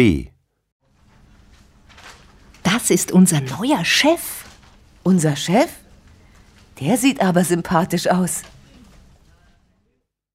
B. Das ist unser neuer Chef. Unser Chef? Der sieht aber sympathisch aus.